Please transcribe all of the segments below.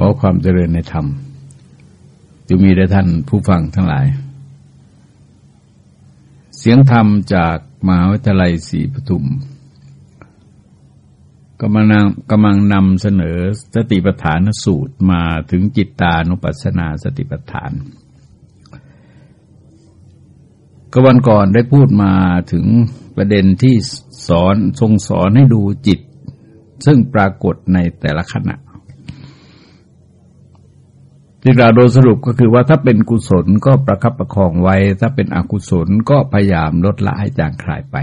ขอความเจริญในธรรมจะมีแด่ท่านผู้ฟังทั้งหลาย เสียงธรรมจากมหาวิทยาลัยศรีปทุมกำลังกำลังนำเสนอสติปัฏฐานสูตรมาถึงจิตตานุปัสสนาสติปัฏฐานกวันก่อนได้พูดมาถึงประเด็นที่สอนทรงสอนให้ดูจิต ซึ่งปรากฏในแต่ละขณะ ที่เราโดยสรุปก็คือว่าถ้าเป็นกุศลก็ประคับประคองไว้ ถ้าเป็นอกุศลก็พยายามลดละให้จางคลายไป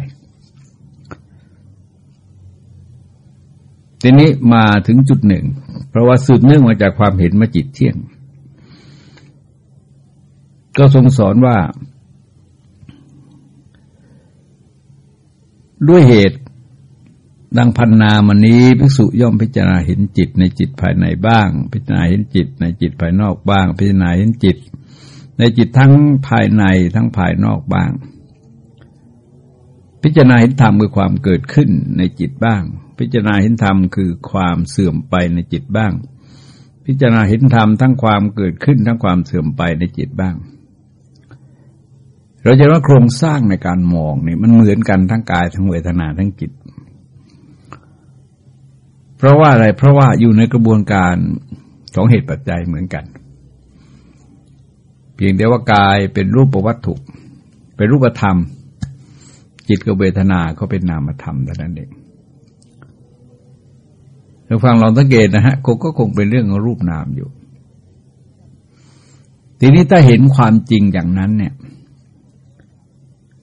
ทีนี้มาถึงจุดหนึ่ง เพราะว่าสืบเนื่องมาจากความเห็นมาจิตเที่ยง ก็ทรงสอนว่า ด้วยเหตุ ดังพันนามันนี้ภิกษุย่อมพิจารณาเห็นจิตในจิตภายในบ้าง พิจารณาเห็นจิตในจิตภายนอกบ้าง พิจารณาเห็นจิต ในจิตทั้งภายในทั้งภายนอกบ้าง พิจารณาเห็นธรรมคือความเกิดขึ้นในจิตบ้าง พิจารณาเห็นธรรมคือความเสื่อมไปในจิตบ้าง พิจารณาเห็นธรรมทั้งความเกิดขึ้นทั้งความเสื่อมไปในจิตบ้าง เราจะว่าโครงสร้างในการมองนี่มันเหมือนกันทั้งกายทั้งเวทนาทั้งจิต เพราะว่าอะไรเพราะว่าอยู่ในกระบวนการของเหตุปัจจัยเหมือนกัน เพียงแต่ว่ากายเป็นรูปปรวัตถุ เป็นรูปธรรม จิตกับเวทนาก็เป็นนามธรรมแต่นั้นเองเราฟังลองสังเกตนะฮะคงก็คงเป็นเรื่องของรูปนามอยู่ ทีนี้ถ้าเห็นความจริงอย่างนั้นเนี่ย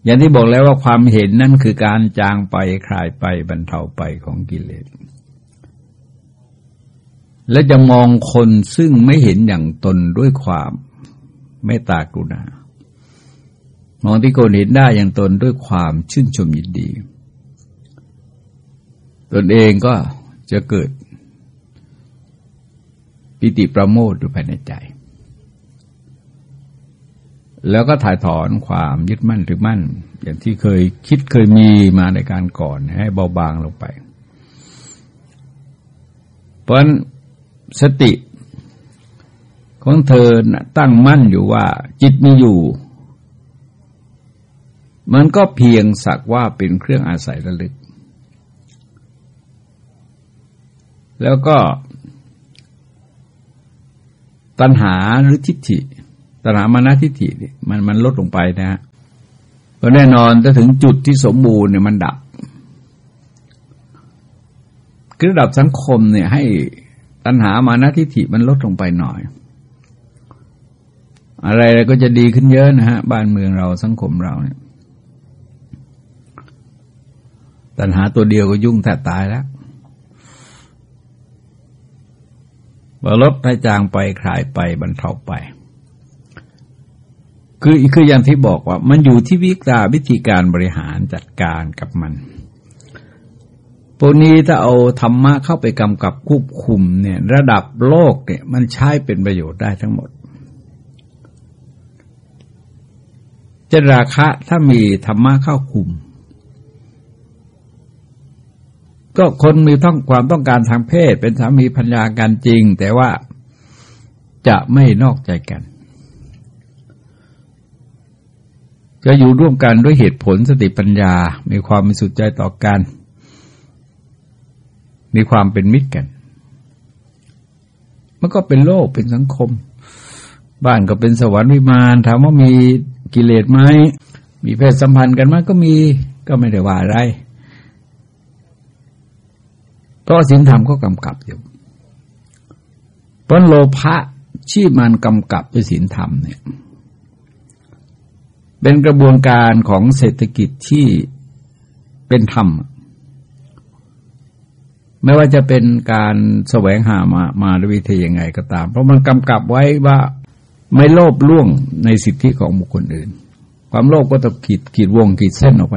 อย่างที่บอกแล้วว่าความเห็นนั่นคือการจางไปคลายไปบรรเทาไปของกิเลส และจะมองคนซึ่งไม่เห็นอย่างตนด้วยความไม่ตากรุณา มองที่คนเห็นได้อย่างตนด้วยความชื่นชมยินดี ตนเองก็จะเกิด ปิติประโมทอยู่ภายในใจ แล้วก็ถ่ายถอนความยึดมั่นหรือมั่น อย่างที่เคยคิดเคยมีมาในการก่อนให้เบาบางลงไป เพราะ สติของเธอตั้งมั่นอยู่ว่า จิตมีอยู่ มันก็เพียงสักว่าเป็นเครื่องอาศัยระลึก แล้วก็ ตัณหาหรือทิฏฐิตนามานาทิฏฐิมันมันลดลงไปนะฮะก็แน่นอนถ้าถึงจุดที่สมบูรณ์เนี่ยมันดับคือระดับสังคมเนี่ยให้ ตัณหามานาทิฏฐิมันลดลงไปหน่อย อะไรก็จะดีขึ้นเยอะนะฮะ บ้านเมืองเราสังคมเราเนี่ย ตัณหาตัวเดียวก็ยุ่งแทบตายแล้วลดให้จางไปคลายไปบรรเทาไป คือคืออย่างที่บอกว่า มันอยู่ที่วิกาวิธีการบริหารจัดการกับมัน พวกนี้ถ้าเอาธรรมะเข้าไปกำกับควบคุมเนี่ย ระดับโลกเนี่ยมันใช้เป็นประโยชน์ได้ทั้งหมดจะราคะถ้ามีธรรมะเข้าคุม ก็คนมีต้องความต้องการทางเพศ เป็นสามีพัญญากันจริง แต่ว่าจะไม่นอกใจกัน จะอยู่ร่วมกันด้วยเหตุผลสติปัญญา มีความมีสุดใจต่อกัน มีความเป็นมิตรกัน มันก็เป็นโลกเป็นสังคม บ้านก็เป็นสวรรค์วิมานถามว่ามีกิเลสไหมมีเพศสัมพันธ์กันไหมก็มีก็ไม่ได้ว่าอะไรเพราะสินธรรมก็กำกับอยู่เพราะโลภะที่มันกำกับด้วยสินธรรมเนี่ย เป็นกระบวนการของเศรษฐกิจที่เป็นธรรม ไม่ว่าจะเป็นการแสวงหามามาด้วยวิธียังไงก็ตาม เพราะมันกำกับไว้ว่าไม่โลภล่วงในสิทธิของบุคคลอื่น ความโลภก็ต้องขีดขีดวงขีดเส้นออกไป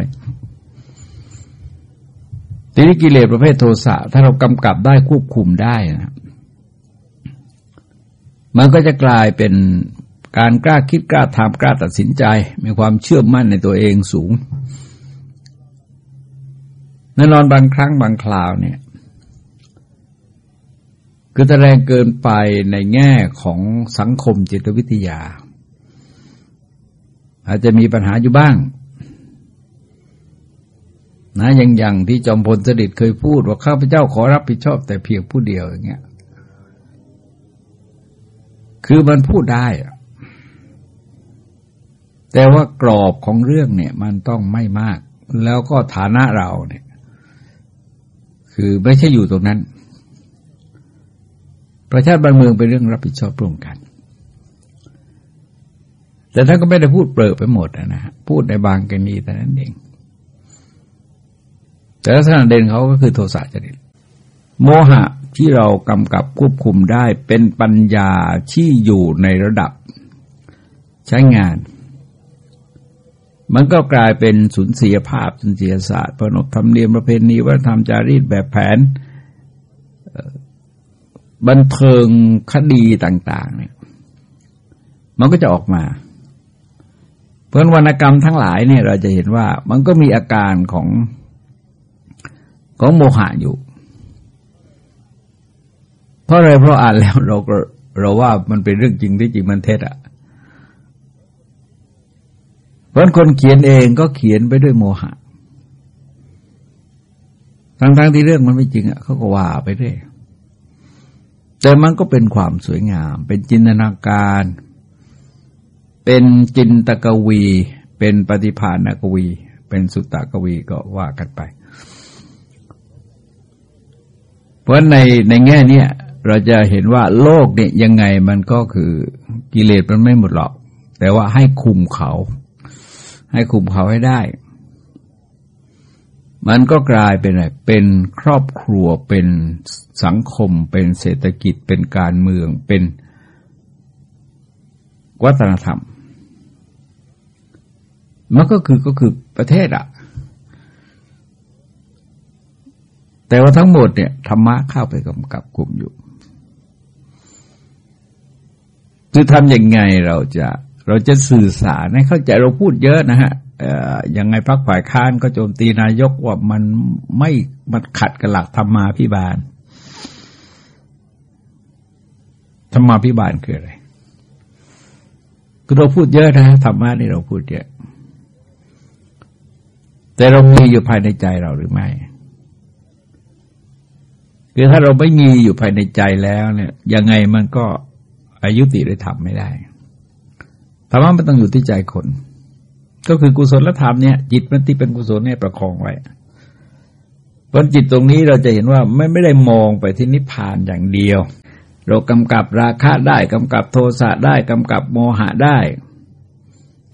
ทีนี้กิเลสประเภทโทสะถ้าเรากำกับได้ควบคุมได้นะมันก็จะกลายเป็นการกล้าคิดกล้าทำกล้าตัดสินใจ มีความเชื่อมั่นในตัวเองสูงแน่นอนบางครั้งบางคราวเนี่ย คือแรงเกินไปในแง่ของสังคมจิตวิทยา อาจจะมีปัญหาอยู่บ้างนะอย่างอย่างที่จอมพลสฤษดิ์เคยพูดว่าข้าพเจ้าขอรับผิดชอบแต่เพียงผู้เดียวอย่างเงี้ยคือมันพูดได้แต่ว่ากรอบของเรื่องเนี่ย มันต้องไม่มาก แล้วก็ฐานะเราเนี่ย คือไม่ใช่อยู่ตรงนั้น ประชาติบ้านเมืองเป็นเรื่องรับผิดชอบร่วมกัน แต่ท่านก็ไม่ได้พูดเปรอไปหมดนะฮะพูดในบางกรณีแต่นั้นเอง แต่ลักษณะเด่นเขาก็คือโทสะจริตโมหะที่เรากำกับควบคุมได้เป็นปัญญาที่อยู่ในระดับใช้งาน มันก็กลายเป็นสุนทรียภาพสุนทรียศาสตร์พนบธรรมเนียมประเพณีวัฒนธรรมจารีตแบบแผน บันเทิงคดีต่างๆเนี่ยมันก็จะออกมา เพราะวรรณกรรมทั้งหลายเนี่ยเราจะเห็นว่ามันก็มีอาการของของโมหะอยู่ เพราะอะไรเพราะอ่านแล้วเราก็เราว่ามันเป็นเรื่องจริงที่จริงมันเท็จอะเพราะคนเขียนเองก็เขียนไปด้วยโมหะ ทั้งๆทที่เรื่องมันไม่จริงอะเขาก็ว่าไปเรื่อย แต่มันก็เป็นความสวยงาม เป็นจินตนาการ เป็นจินตกวี เป็นปฏิภาณกวี เป็นสุตตกวีก็ว่ากันไป เพราะในในแง่นี้เราจะเห็นว่าโลกเนี่ยยังไงมันก็คือกิเลสมันไม่หมดหรอก แต่ว่าให้คุมเขา ให้คุมเขาให้ได้ มันก็กลายเป็นอะไรเป็นครอบครัวเป็นสังคม เป็นเศรษฐกิจเป็นการเมืองเป็นวัฒนธรรม มันก็คือก็คือประเทศอะแต่ว่าทั้งหมดเนี่ยธรรมะเข้าไปกำกับกลุ่มอยู่ คือทำยังไงเราจะเราจะสื่อสารให้เข้าใจเราพูดเยอะนะฮะ ยังไงพักฝ่ายค้านก็โจมตีนายกว่ามันไม่มันขัดกับหลักธรรมาพิบาลธรรมาพิบาลคืออะไรคือเราพูดเยอะนะธรรมะนี่เราพูดเยอะแต่เรามีอยู่ภายในใจเราหรือไม่ คือถ้าเราไม่มีอยู่ภายในใจแล้วเนี่ย ยังไงมันก็อายุติได้ทำไม่ได้ธรรมะมันต้องอยู่ที่ใจคน ก็คือกุศลธรรมเนี่ยจิตมันที่เป็นกุศลเนี่ยประคองไว้เพราะจิตตรงนี้เราจะเห็นว่าไม่ไม่ได้มองไปที่นิพพานอย่างเดียว เรากำกับราคะได้กำกับโทสะได้กำกับโมหะได้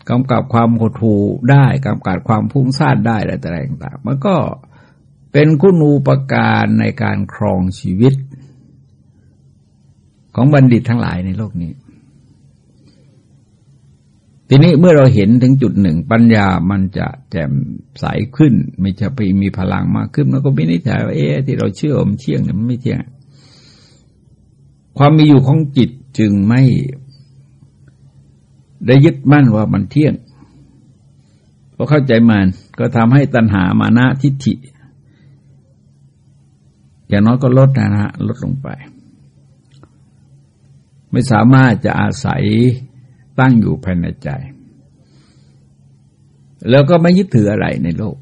กำกับความหดหู่ได้กำกับความพุ่งซ่านได้อะไรต่างๆมันก็เป็นคุณูปการในการครองชีวิต ของบัณฑิตทั้งหลายในโลกนี้ ทีนี้เมื่อเราเห็นถึงจุดหนึ่ง ปัญญามันจะแจ่มใสขึ้นไม่จะไปมีพลังมากขึ้นมันก็ม่นิจฉัยว่าเอ๊ะที่เราเชื่อมันเที่ยงเนี่ยมันไม่เที่ยง ความมีอยู่ของจิตจึงไม่ได้ยึดมั่นว่ามันเที่ยงเพราะเข้าใจมันก็ทำให้ตัณหามานะทิฏฐิ อย่างน้อยก็ลดนะฮะลดลงไป ไม่สามารถจะอาศัย ตั้งอยู่ภายในใจ แล้วก็ไม่ยึดถืออะไรในโลก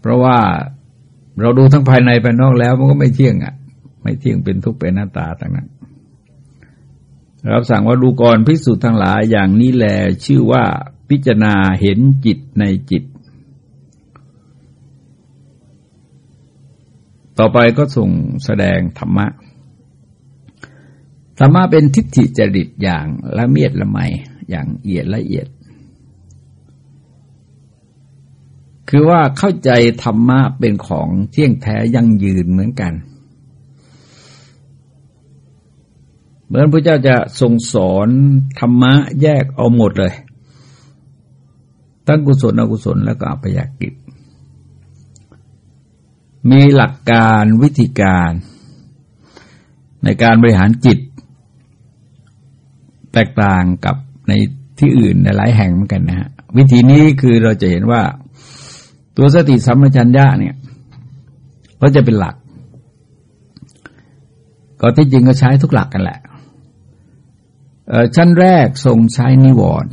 เพราะว่าเราดูทั้งภายในภายนอกแล้วมันก็ไม่เที่ยงอะ ไม่เที่ยงเป็นทุกข์เป็นหน้าตาต่างนั้นรับสั่งว่าดูก่อนพิสูจน์ทั้งหลายอย่างนี้แลชื่อว่าพิจารณาเห็นจิตในจิต ต่อไปก็ส่งแสดงธรรมะ ธรรมะเป็นทิฏฐิจริตอย่างละเมียดละไมอย่างเอียดละเอียด คือว่าเข้าใจธรรมะเป็นของเที่ยงแท้ยั่งยืนเหมือนกัน เหมือนพระเจ้าจะทรงสอนธรรมะแยกเอาหมดเลยทั้งกุศลอกุศลแล้วก็อัปยากิจ มีหลักการวิธีการในการบริหารจิต แตกต่างกับในที่อื่นในหลายแห่งเหมือนกันนะฮะวิธีนี้คือเราจะเห็นว่า ตัวสติสัมปชัญญะเนี่ยก็จะเป็นหลัก ก็ที่จริงก็ใช้ทุกหลักกันแหละชั้นแรกทรงใช้นิวรณ์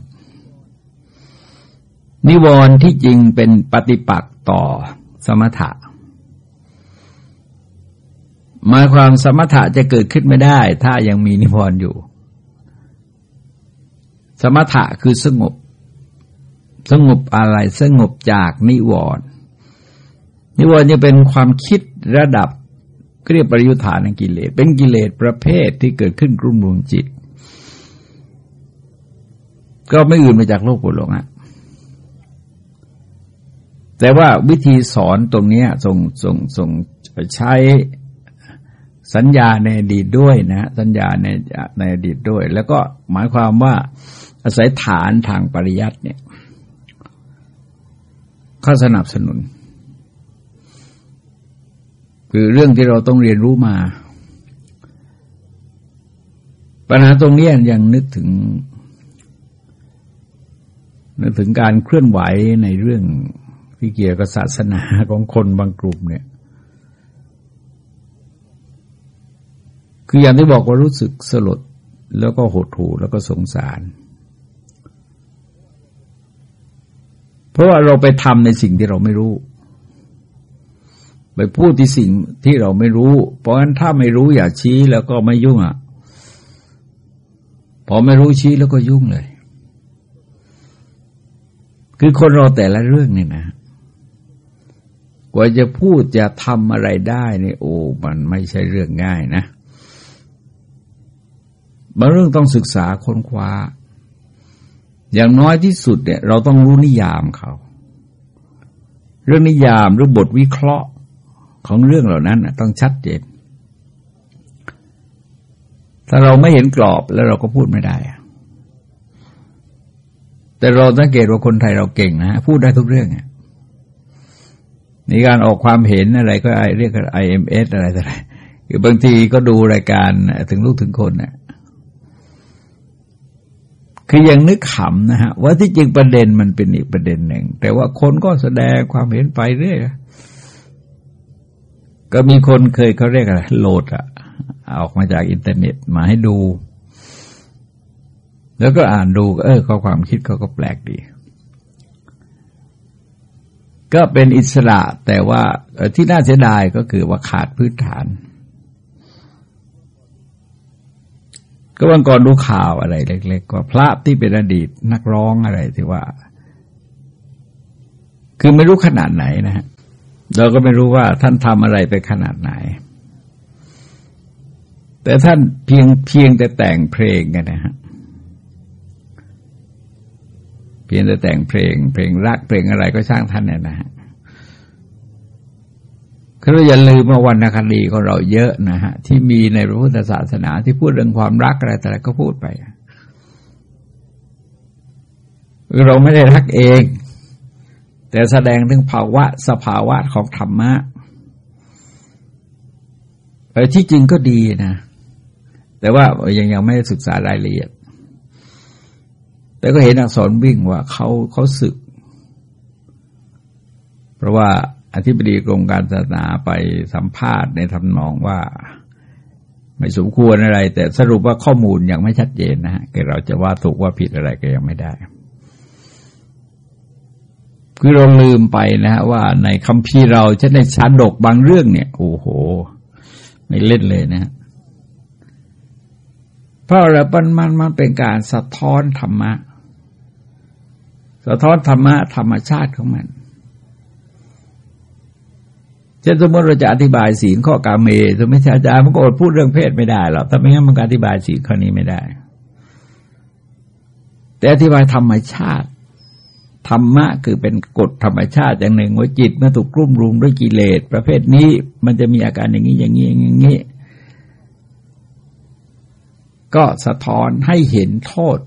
นิวรณ์ที่จริงเป็นปฏิปักษ์ต่อสมถะหมายความสมถะจะเกิดขึ้นไม่ได้ ถ้ายังมีนิวรณ์อยู่ สมถะคือสงบ สงบอะไรสงบจากนิวรณ์นิวรณ์จะเป็นความคิดระดับเรียกปริยุทธานกิเลส เป็นกิเลสประเภทที่เกิดขึ้นกลุ่มรวมจิต ก็ไม่อื่นมาจากโลกปุโลงอะแต่ว่าวิธีสอนตรงนี้ส่งส่งส่งใช้สัญญาในอดีตด้วยนะ สัญญาในในอดีตด้วย แล้วก็หมายความว่า อาศัยฐานทางปริยัติเนี่ยเขาสนับสนุน คือเรื่องที่เราต้องเรียนรู้มา ปัญหาตรงนี้ยังนึกถึง นึกถึงการเคลื่อนไหวในเรื่องที่เกี่ยวกับศาสนาของคนบางกลุ่มเนี่ย คืออย่างที่บอกว่ารู้สึกสลดแล้วก็หดหู่แล้วก็สงสาร เพราะว่าเราไปทำในสิ่งที่เราไม่รู้ ไปพูดที่สิ่งที่เราไม่รู้ เพราะฉะนั้นถ้าไม่รู้อย่าชี้แล้วก็ไม่ยุ่งอะพอไม่รู้ชี้แล้วก็ยุ่งเลย คือคนเราแต่ละเรื่องเนี่ยนะ กว่าจะพูดจะทำอะไรได้เนี่ยโอ้มันไม่ใช่เรื่องง่ายนะบางเรื่องต้องศึกษาค้นคว้า อย่างน้อยที่สุดเนี่ย เราต้องรู้นิยามเขา เรื่องนิยามหรือบทวิเคราะห์ของเรื่องเหล่านั้นต้องชัดเจน ถ้าเราไม่เห็นกรอบแล้วเราก็พูดไม่ได้ แต่เราสังเกตว่าคนไทยเราเก่งนะพูดได้ทุกเรื่องในการออกความเห็นอะไรก็เรียก SMS อะไรต่ออะไรคือบางทีก็ดูรายการถึงลูกถึงคนเนี่ย คือยังนึกขำนะฮะว่าที่จริงประเด็นมันเป็นอีกประเด็นหนึ่ง แต่ว่าคนก็แสดงความเห็นไปเรื่อยก็มีคนเคยเขาเรียกอะไรโหลดอะออกมาจากอินเทอร์เน็ตมาให้ดู แล้วก็อ่านดู เออข้อความคิดเขาก็แปลกดี ก็เป็นอิสระแต่ว่าที่น่าเสียดายก็คือว่าขาดพื้นฐาน ก็วันก่อนดูข่าวอะไรเล็กๆก็พระที่เป็นอดีตนักร้องอะไรที่ว่า คือไม่รู้ขนาดไหนนะฮะเราก็ไม่รู้ว่าท่านทำอะไรไปขนาดไหน แต่ท่านเพียงเพียงแต่แต่งเพลงกันนะฮะเพียงแต่แต่งเพลง เพลงรักเพลงอะไรก็ช่างท่านเนี่ยนะฮะ คืออย่าลืมว่าวรรณคดีของเราเยอะนะฮะ ที่มีในพระพุทธศาสนาที่พูดเรื่องความรักอะไรแต่ละก็พูดไปเราไม่ได้รักเอง แต่แสดงถึงภาวะสภาวะของธรรมะไอ้ที่จริงก็ดีนะ แต่ว่ายังยังไม่ได้ศึกษารายละเอียด แต่ก็เห็นอักษรวิ่งว่าเขาเขาสึก เพราะว่า อธิบดีกรมการศาสนาไปสัมภาษณ์ในทำนองว่า ไม่สมควรอะไร แต่สรุปว่าข้อมูลยังไม่ชัดเจนนะฮะเราจะว่าถูกว่าผิดอะไรก็ยังไม่ได้ คือเราลืมไปนะฮะว่าในคำพีเราจะในชาดกบางเรื่องเนี่ย โอ้โห ไม่เล่นเลยนะ เพราะอะไรมันมันมันเป็นการสะท้อนธรรมะ สะท้อนธรรมะธรรมชาติของมัน ช่นสมมติเราจะอธิบายศีลข้อกาเมสมมติอาจารย์มันก็อดพูดเรื่องเพศไม่ได้หรอกถ้าไม่งั้นมันอธิบายศีลข้อนี้ไม่ได้ แต่อธิบายธรรมชาติธรรมะคือเป็นกฎธรรมชาติอย่างหนึ่งว่าจิตเมื่อถูกกลุ่มรุมด้วยกิเลสประเภทนี้ มันจะมีอาการอย่างนี้อย่างนี้อย่างนี้ ก็สะท้อนให้เห็นโทษ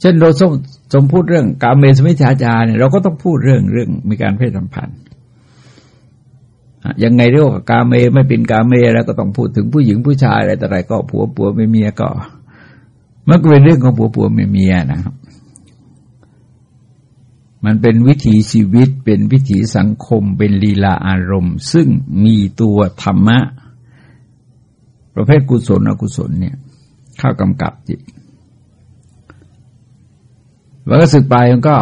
เช่นเราสมสมพูดเรื่องการเมสมิชาจารเนี่ยเราก็ต้องพูดเรื่องเรื่องมีการเพศสัมพันธ์ ยังไงเรียกว่ากาเมไม่เป็นกาเมแล้วก็ต้องพูดถึงผู้หญิงผู้ชายอะไรแต่ไรก็ผัวผัวไม่เมียก็มันก็เป็นเรื่องของผัวผัวไม่เมียนะครับ มันเป็นวิถีชีวิตเป็นวิถีสังคมเป็นลีลาอารมณ์ ซึ่งมีตัวธรรมะ ประเภทกุศลอกุศลเนี่ย เข้ากำกับจิตแล้วก็สึกไปมันก็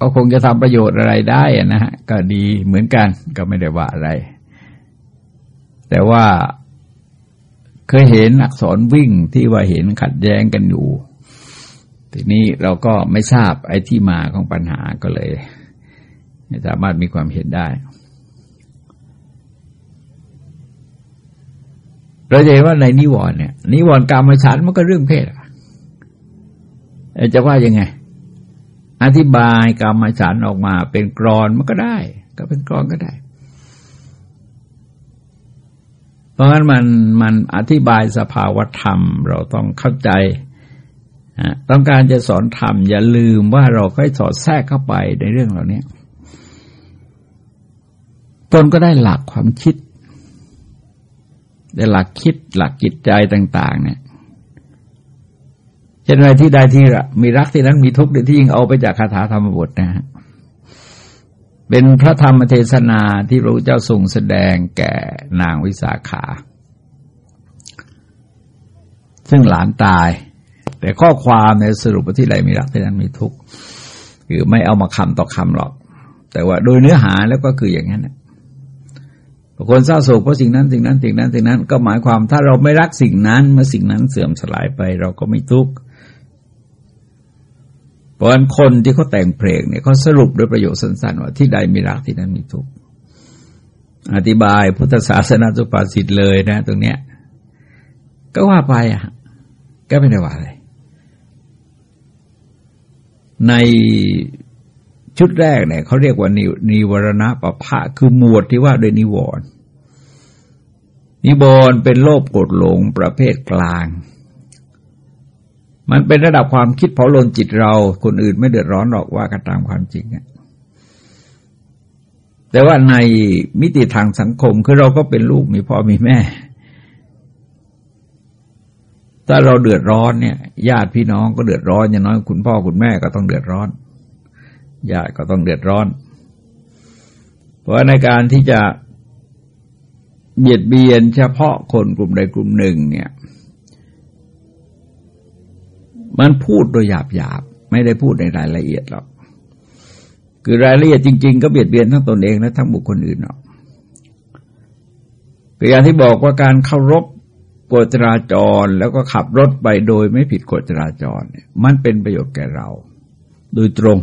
ก็คงจะทำประโยชน์อะไรได้นะฮะก็ดีเหมือนกันก็ไม่ได้ว่าอะไร แต่ว่าเคยเห็นอักษรวิ่งที่ว่าเห็นขัดแย้งกันอยู่ ทีนี้เราก็ไม่ทราบไอ้ที่มาของปัญหาก็เลย ไม่สามารถมีความเห็นได้ เราจะเห็นว่าในนิวรณ์เนี่ยนิวรณ์กรรมฉันมันก็เรื่องเพศจะว่ายังไง อธิบายกรรมฉันออกมาเป็นกรอนมันก็ได้ ก็เป็นกรอนก็ได้ เพราะงั้นมันมันอธิบายสภาวธรรม เราต้องเข้าใจต้องการจะสอนธรรมอย่าลืมว่าเราค่อยสอดแทรกเข้าไปในเรื่องเหล่านี้ตนก็ได้หลักความคิดได้หลักคิดหลักจิตใจต่าง ๆ เนี่ย ช่นไรที่ใดที่มีรักที่นั้นมีทุกข์ที่ยิ่งเอาไปจากคาถาธรรมบทนะฮะเป็นพระธรรมเทศนาที่พระเจ้าทรงแสดงแก่นางวิสาขา ซึ่งหลานตาย แต่ข้อความในสรุปที่ไรมีรักที่นั้นมีทุกข์คือไม่เอามาคำต่อคำหรอก แต่ว่าโดยเนื้อหาแล้วก็คืออย่างนั้นคนเศร้าโศกเพราะสิ่งนั้นสิ่งนั้นสิ่งนั้นสิ่งนั้นก็หมายความถ้าเราไม่รักสิ่งนั้น เมื่อสิ่งนั้นเสื่อมสลายไป เราก็ไม่ทุกข์ เพราะฉะนั้นคนที่เขาแต่งเพลงเนี่ยเขาสรุปด้วยประโยชน์สั้นๆว่าที่ใดมีรักที่นั้นมีทุกข์อธิบายพุทธศาสนาสุภาษิตเลยนะ ตรงเนี้ย ก็ว่าไปอะก็ไม่ได้ว่าอะไร ในชุดแรกเนี่ยเขาเรียกว่านินวรณะปะพะคือหมวดที่ว่าโดยนิวรณ์นิวรณ์เป็นโลภกดหลงประเภทกลาง มันเป็นระดับความคิดเผาลนจิตเรา คนอื่นไม่เดือดร้อนหรอกว่ากันตามความจริงเนี่ยแต่ว่าในมิติทางสังคมคือเราก็เป็นลูกมีพ่อมีแม่ ถ้าเราเดือดร้อนเนี่ย ญาติพี่น้องก็เดือดร้อนอย่างน้อยคุณพ่อคุณแม่ก็ต้องเดือดร้อนญาติก็ต้องเดือดร้อน เพราะในการที่จะเบียดเบียนเฉพาะคนกลุ่มใดกลุ่มหนึ่งเนี่ย มันพูดโดยหยาบหยาบไม่ได้พูดในรายละเอียดหรอก คือรายละเอียดจริง ๆ ก็เบียดเบียนทั้งตนเองและทั้งบุคคลอื่นหรอกคืออย่างที่บอกว่าการเคารพกฎจราจรแล้วก็ขับรถไปโดยไม่ผิดกฎจราจรเนี่ยมันเป็นประโยชน์แก่เรา โดยตรง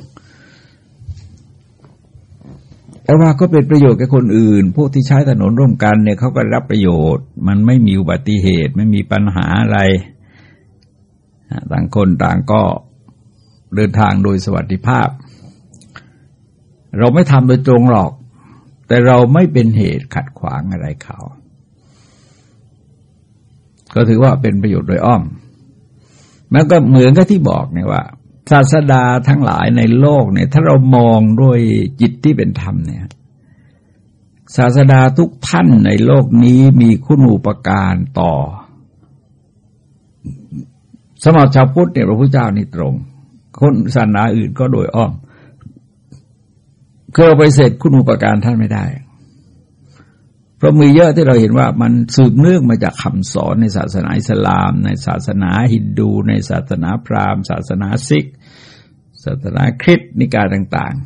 แต่ว่าก็เป็นประโยชน์แก่คนอื่น พวกที่ใช้ถนนร่วมกันเนี่ยเขาก็รับประโยชน์ มันไม่มีอุบัติเหตุ ไม่มีปัญหาอะไร ต่างคนต่างก็เดินทางโดยสวัสดิภาพ เราไม่ทำโดยตรงหรอก แต่เราไม่เป็นเหตุขัดขวางอะไรเขา ก็ถือว่าเป็นประโยชน์โดยอ้อม มันก็เหมือนกับที่บอกเนี่ยว่าศาสดาทั้งหลายในโลกเนี่ย ถ้าเรามองด้วยจิตที่เป็นธรรมเนี่ย ศาสดาทุกท่านในโลกนี้มีคุณูปการต่อ สำหรับชาวพุทธเนี่ยพระพุทธเจ้านี่ตรง คนศาสนาอื่นก็โดยอ้อมคือเราไปเสร็จคุณอุปการท่านไม่ได้ เพราะมีเยอะที่เราเห็นว่ามันสืบเนื่องมาจากคำสอนในศาสนาอิสลาม ในศาสนาฮินดู ในศาสนาพราหมณ์ ศาสนาซิก ศาสนาคริสต์นิกายต่าง ๆ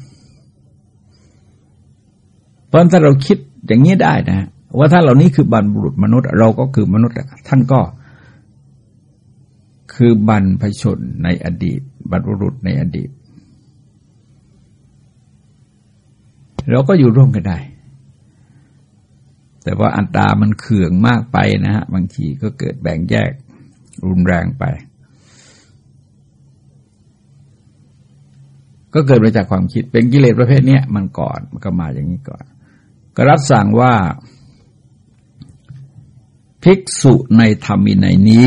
เพราะถ้าเราคิดอย่างนี้ได้นะ ว่าถ้าเหล่านี้คือบรรพบุรุษมนุษย์ เราก็คือมนุษย์ท่านก็ คือบรรพชนในอดีต บรรพบุรุษในอดีต เราก็อยู่ร่วมกันได้ แต่ว่าอันตามันเขื่องมากไปนะฮะ บางทีก็เกิดแบ่งแยกรุนแรงไป ก็เกิดมาจากความคิดเป็นกิเลสประเภทนี้มันก่อนมันก็มาอย่างนี้ก่อน ก็รับสั่งว่า ภิกษุในธรรมิในนี้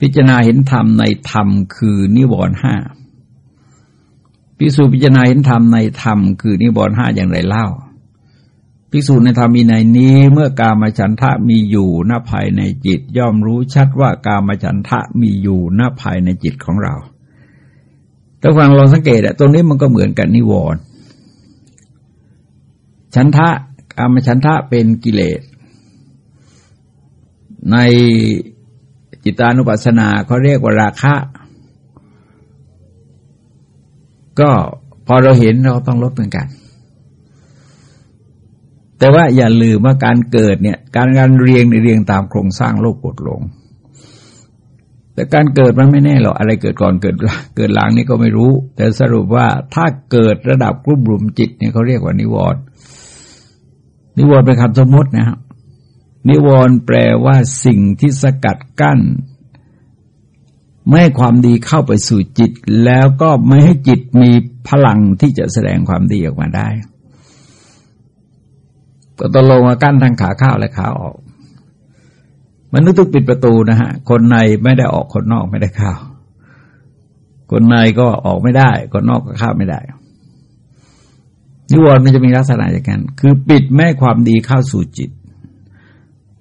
พิจารณาเห็นธรรมในธรรมคือนิวรณ์ห้าภิกษุพิจารณาเห็นธรรมในธรรมคือนิวรณ์ห้าอย่างไรเล่าภิกษุในธรรมมีในนี้เมื่อกามฉันทะมีอยู่หน้าภายในจิต ย่อมรู้ชัดว่ากามฉันทะมีอยู่หน้าภายในจิตของเราแต่ฟังเราสังเกตอะตรงนี้มันก็เหมือนกันนิวรณ์ฉันทะกามฉันทะเป็นกิเลสใน จิตานุปัสสนาเขาเรียกว่าราคะ ก็พอเราเห็นเราต้องลดเหมือนกัน แต่ว่าอย่าลืมว่าการเกิดเนี่ย การการเรียงในเรียงตามโครงสร้างโลกกดลง แต่การเกิดมันไม่แน่หรอกอะไรเกิดก่อนเกิดเกิดหลังนี่ก็ไม่รู้ แต่สรุปว่าถ้าเกิดระดับกลุ่มรุมจิตเนี่ยเขาเรียกว่านิวรณ์นิวรณ์เป็นคำสมมตินะครับ นิวรณ์แปลว่าสิ่งที่สกัดกั้น ไม่ให้ความดีเข้าไปสู่จิต แล้วก็ไม่ให้จิตมีพลังที่จะแสดงความดีออกมาได้ ก็ตกลงมากั้นทางขาเข้าและขาออกมันนึกต้องปิดประตูนะฮะ คนในไม่ได้ออกคนนอกไม่ได้เข้า คนในก็ออกไม่ได้ คนนอกก็เข้าไม่ได้นิวรณ์มันจะมีลักษณะอย่างนั้นคือปิดแม่ความดีเข้าสู่จิต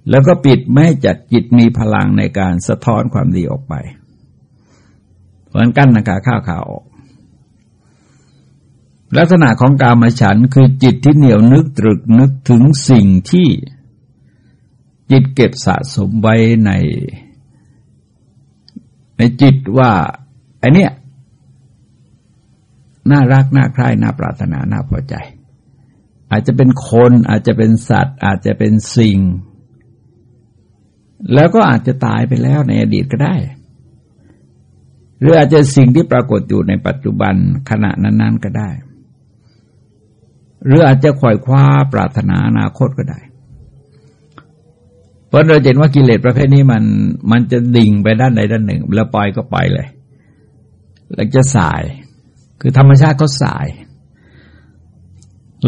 แล้วก็ปิดไม่ให้จัดจิตมีพลังในการสะท้อนความดีออกไป เพราะนั้นกั้นนาคาข้าวขาออก ลักษณะของกามฉันคือจิตที่เหนียวนึกตรึกนึกถึงสิ่งที่จิตเก็บสะสมไว้ใน ในจิตว่าไอเนี้ยน่ารักน่าใคร่น่าปรารถนาน่าพอใจ อาจจะเป็นคนอาจจะเป็นสัตว์ อาจจะเป็นสิ่ง แล้วก็อาจจะตายไปแล้วในอดีตก็ได้ หรืออาจจะสิ่งที่ปรากฏอยู่ในปัจจุบันขณะนั้น ๆ ก็ได้ หรืออาจจะขวอยคว้าปรารถนาอนาคตก็ได้ เพราะเราเห็นว่ากิเลสประเภทนี้มันมันจะดิ่งไปด้านใดด้านหนึ่ง แล้วปล่อยก็ไปเลย แล้วจะสาย คือธรรมชาติก็สาย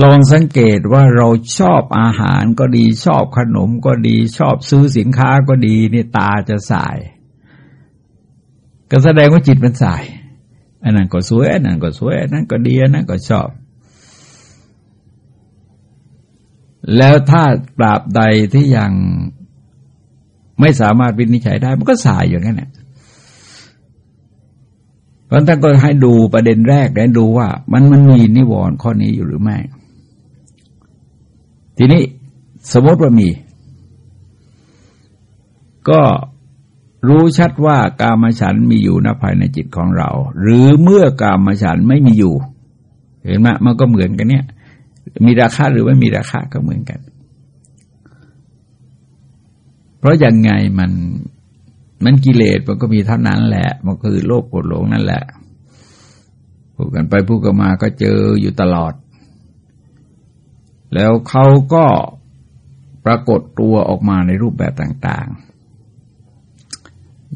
ลองสังเกตว่าเราชอบอาหารก็ดีชอบขนมก็ดีชอบซื้อสินค้าก็ดีนี่ตาจะสาย ก็แสดงว่าจิตมันสายอันนั้นก็สวยอันนั้นก็สวยอันนั้นก็ดีอันนั้นก็ชอบ แล้วถ้าปราบใดที่ยังไม่สามารถวินิจฉัยได้มันก็สายอย่างนั้นแหละเพราะท่านก็ให้ดูประเด็นแรกได้ดูว่า มันมันมีนิวรณ์ข้อนี้อยู่หรือไม่ ทีนี้สมมติว่ามี ก็รู้ชัดว่ากามฉันมีอยู่ณภายในจิตของเรา หรือเมื่อกามฉันไม่มีอยู่ เห็นไหมมันก็เหมือนกันเนี่ย มีราคาหรือไม่มีราคาก็เหมือนกัน เพราะยังไงมันมันกิเลสมันก็มีเท่านั้นแหละ มันคือโลกกดหลงนั่นแหละพูดกันไปพูดกันมาก็เจออยู่ตลอด แล้วเขาก็ปรากฏตัวออกมาในรูปแบบต่างๆ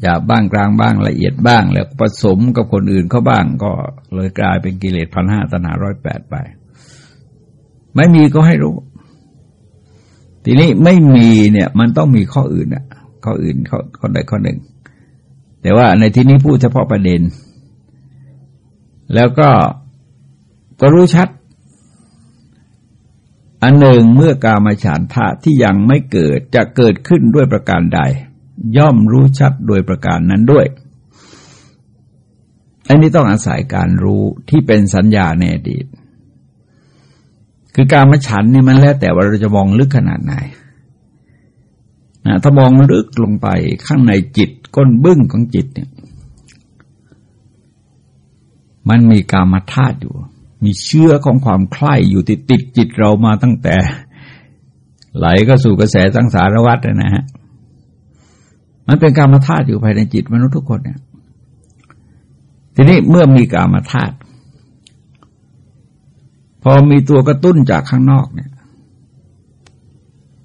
อย่าบ้างกลางบ้างละเอียดบ้าง แล้วผสมกับคนอื่นเขาบ้างก็เลยกลายเป็นกิเลสพันห้าตนาร้อยแปดไป ไม่มีก็ให้รู้ ทีนี้ไม่มีเนี่ย มันต้องมีข้ออื่นอะข้ออื่นข้อข้อใดข้อหนึ่ง แต่ว่าในที่นี้พูดเฉพาะประเด็น แล้วก็ก็รู้ชัด อันหนึ่งเมื่อกามฉันทะที่ยังไม่เกิดจะเกิดขึ้นด้วยประการใด ย่อมรู้ชัดโดยประการนั้นด้วย อันนี้ต้องอาศัยการรู้ที่เป็นสัญญาในอดีต คือการมฉันนี่มันแล้วแต่ว่าเราจะมองลึกขนาดไหนนะถ้ามองลึกลงไปข้างในจิตก้นบึ้งของจิตเนี่ย มันมีกามธาตุอยู่ มีเชื้อของความใคร่อยู่ติดติดจิตเรามาตั้งแต่ ไหลก็สู่กระแสสังสารวัฏนะฮะมันเป็นกรรมธาตุอยู่ภายในจิตมนุษย์ทุกคนเนี่ย ทีนี้เมื่อมีกรรมธาตุพอมีตัวกระตุ้นจากข้างนอกเนี่ย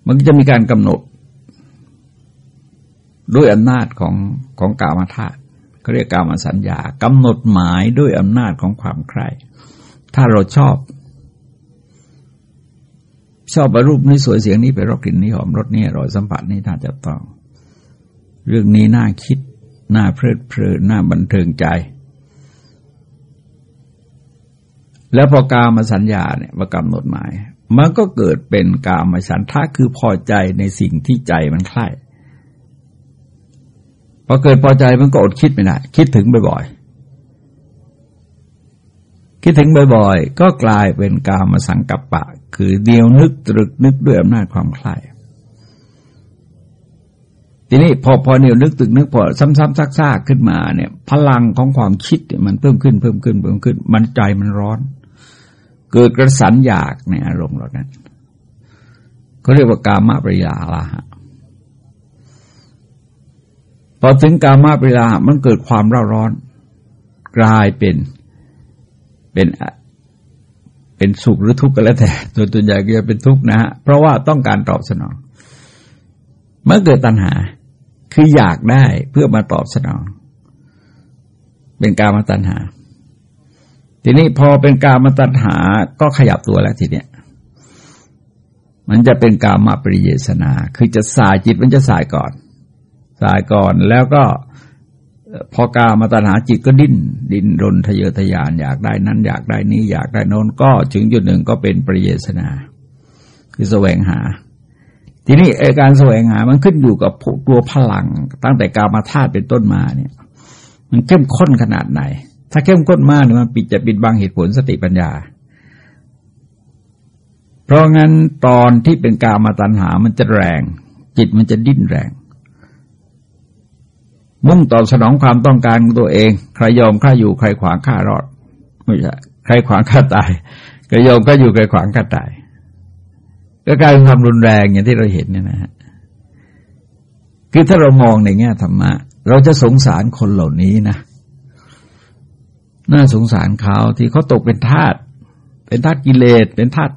มันจะมีการกำหนด ด้วยอำนาจของของกามธาตุเขาเรียกกามสัญญากำหนดหมายด้วยอำนาจของความใคร่ ถ้าเราชอบ ชอบรูปนี้สวยเสียงนี้ไปรสกลิ่นนี้หอมรสนี้อร่อยสัมผัสนี้ถ้าจะต้อง เรื่องนี้น่าคิดน่าเพลิดเพลินน่าบันเทิงใจ แล้วพอกามาสัญญาเนี่ยมากำหนดหมาย มันก็เกิดเป็นกามาฉันทะคือพอใจในสิ่งที่ใจมันใคร่พอเกิดพอใจมันก็อดคิดไม่ได้คิดถึงบ่อยๆ คิดถึงบ่อยๆ ก็กลายเป็นกามสังกัปปะ คือเดียวนึกตรึกนึกด้วยอำนาจความคลายทีนี้พอพอเนี่ยนึกตรึกนึกพอซ้ำๆซากๆขึ้นมาเนี่ย พลังของความคิดมันเพิ่มขึ้นเพิ่มขึ้นเพิ่มขึ้น มันใจมันร้อน เกิดกระสันอยากในอารมณ์เหล่านั้นเขาเรียกว่ากามปริยาละฮะพอถึงกามปริยามันเกิดความร้อนร้อน กลายเป็น เป็นเป็นสุขหรือทุกข์ก็แล้วแต่ตัวตัวใหญ่ก็จะเป็นทุกข์นะฮะเพราะว่าต้องการตอบสนอง เมื่อเกิดตัณหาคืออยากได้เพื่อมาตอบสนอง เป็นการมาตัณหา ทีนี้พอเป็นการมาตัณหาก็ขยับตัวแล้วทีเนี้ยมันจะเป็นการมาปริเยสนา คือจะสายจิตมันจะสายก่อน สายก่อนแล้วก็ พอกามาตัณหาจิตก็ดิ้น ดิ้นรนทะเยอทะยาน อยากได้นั้น อยากได้นี้ อยากได้นอนก็ถึงจุดหนึ่งก็เป็นปริเยสนา คือแสวงหา ทีนี้การแสวงหามันขึ้นอยู่กับตัวพลัง ตั้งแต่กามาธาตุเป็นต้นมาเนี่ย มันเข้มข้นขนาดไหน ถ้าเข้มข้นมากเนี่ยมันปิดจะปิดบังเหตุผลสติปัญญา เพราะงั้นตอนที่เป็นกามาตัณหามันจะแรง จิตมันจะดิ้นแรง มุ่งตอบสนองความต้องการของตัวเอง ใครยอมข้าอยู่ใครขวางข้ารอดไม่ใช่ใครขวางข้าตายใครยอมก็อยู่ใครขวางข้าตาย ก็กลายเป็นความรุนแรงอย่างที่เราเห็นเนี่ยนะฮะคือถ้าเรามองในแง่ธรรมะ เราจะสงสารคนเหล่านี้นะน่าสงสารเขาที่เขาตกเป็นทาสเป็นทาสกิเลสเป็นทาส